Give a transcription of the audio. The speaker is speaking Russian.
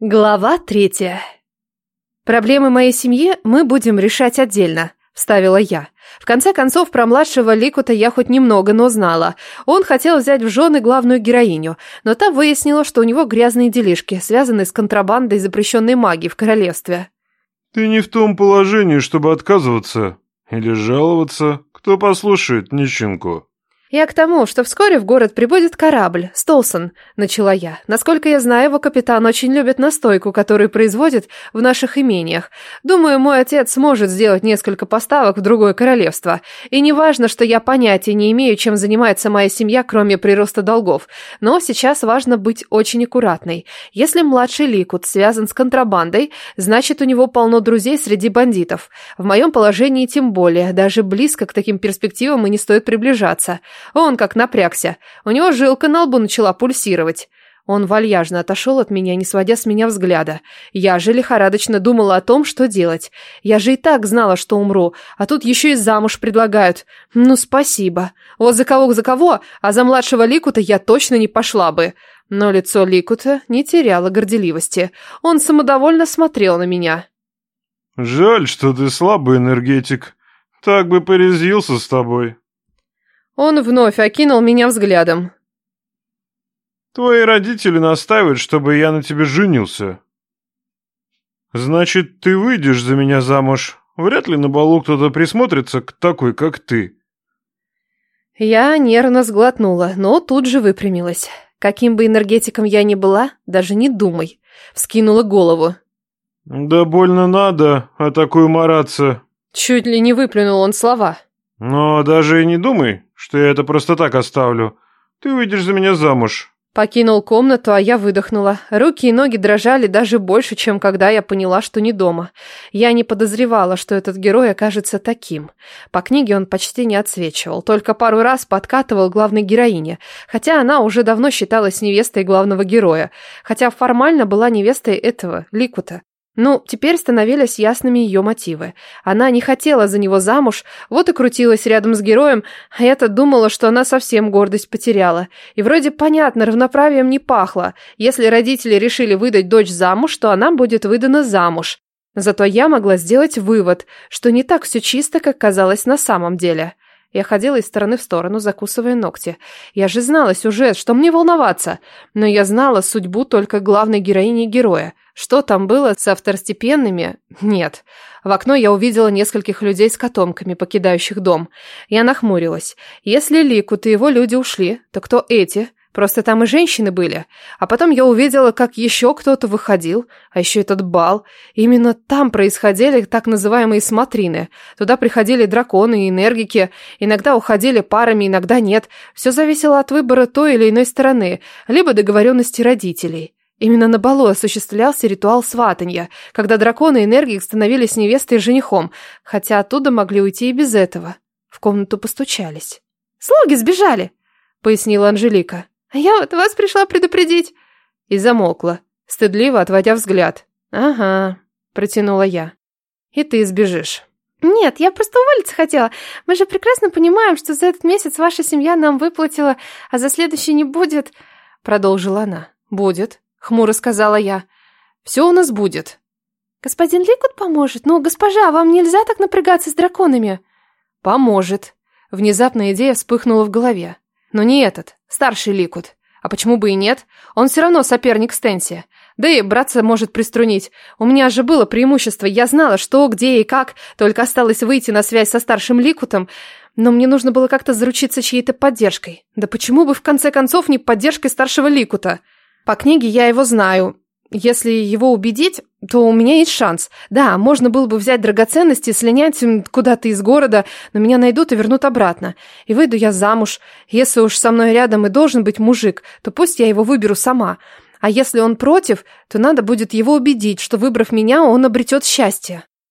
Глава третья. Проблемы моей семьи мы будем решать отдельно, вставила я. В конце концов, про младшего Ликута я хоть немного, но знала. Он хотел взять в жены главную героиню, но та выяснила, что у него грязные делишки, связанные с контрабандой запрещенной магии в королевстве. Ты не в том положении, чтобы отказываться или жаловаться. Кто послушает нищенку? «Я к тому, что вскоре в город прибудет корабль, Столсон», — начала я. «Насколько я знаю, его капитан очень любит настойку, которую производит в наших имениях. Думаю, мой отец сможет сделать несколько поставок в другое королевство. И не важно, что я понятия не имею, чем занимается моя семья, кроме прироста долгов. Но сейчас важно быть очень аккуратной. Если младший Ликут связан с контрабандой, значит, у него полно друзей среди бандитов. В моем положении тем более, даже близко к таким перспективам и не стоит приближаться». Он как напрягся. У него жилка на лбу начала пульсировать. Он вальяжно отошел от меня, не сводя с меня взгляда. Я же лихорадочно думала о том, что делать. Я же и так знала, что умру, а тут еще и замуж предлагают. Ну, спасибо. Вот за кого за кого, а за младшего Ликута я точно не пошла бы. Но лицо Ликута не теряло горделивости. Он самодовольно смотрел на меня. «Жаль, что ты слабый энергетик. Так бы порезвился с тобой». Он вновь окинул меня взглядом. Твои родители настаивают, чтобы я на тебе женился. Значит, ты выйдешь за меня замуж. Вряд ли на балу кто-то присмотрится к такой, как ты. Я нервно сглотнула, но тут же выпрямилась. Каким бы энергетиком я ни была, даже не думай. Вскинула голову. Да больно надо, а такую мараться. Чуть ли не выплюнул он слова. Но даже и не думай, что я это просто так оставлю. Ты выйдешь за меня замуж». Покинул комнату, а я выдохнула. Руки и ноги дрожали даже больше, чем когда я поняла, что не дома. Я не подозревала, что этот герой окажется таким. По книге он почти не отсвечивал, только пару раз подкатывал главной героине, хотя она уже давно считалась невестой главного героя, хотя формально была невестой этого, Ликута. Ну, теперь становились ясными ее мотивы. Она не хотела за него замуж, вот и крутилась рядом с героем, а я-то думала, что она совсем гордость потеряла. И вроде понятно, равноправием не пахло. Если родители решили выдать дочь замуж, то она будет выдана замуж. Зато я могла сделать вывод, что не так все чисто, как казалось на самом деле. Я ходила из стороны в сторону, закусывая ногти. Я же знала сюжет, что мне волноваться. Но я знала судьбу только главной героини героя. Что там было со второстепенными? Нет. В окно я увидела нескольких людей с котомками, покидающих дом. Я нахмурилась. Если Ликут и его люди ушли, то кто эти? Просто там и женщины были. А потом я увидела, как еще кто-то выходил, а еще этот бал. Именно там происходили так называемые смотрины. Туда приходили драконы и энергики, иногда уходили парами, иногда нет. Все зависело от выбора той или иной стороны, либо договоренности родителей. Именно на балу осуществлялся ритуал сватанья, когда драконы и энергик становились невестой и женихом, хотя оттуда могли уйти и без этого. В комнату постучались. «Слуги сбежали!» — пояснила Анжелика. А я вот вас пришла предупредить. И замолкла, стыдливо отводя взгляд. Ага, протянула я. И ты сбежишь. Нет, я просто уволиться хотела. Мы же прекрасно понимаем, что за этот месяц ваша семья нам выплатила, а за следующий не будет, продолжила она. Будет, хмуро сказала я. Все у нас будет. Господин Ликут поможет, но, госпожа, вам нельзя так напрягаться с драконами. Поможет. Внезапная идея вспыхнула в голове. Но не этот, старший Ликут. А почему бы и нет? Он все равно соперник Стенси. Да и братца может приструнить. У меня же было преимущество. Я знала, что, где и как. Только осталось выйти на связь со старшим Ликутом. Но мне нужно было как-то заручиться чьей-то поддержкой. Да почему бы в конце концов не поддержкой старшего Ликута? По книге я его знаю. Если его убедить, то у меня есть шанс. Да, можно было бы взять драгоценности, слинять куда-то из города, но меня найдут и вернут обратно. И выйду я замуж. Если уж со мной рядом и должен быть мужик, то пусть я его выберу сама. А если он против, то надо будет его убедить, что, выбрав меня, он обретет счастье.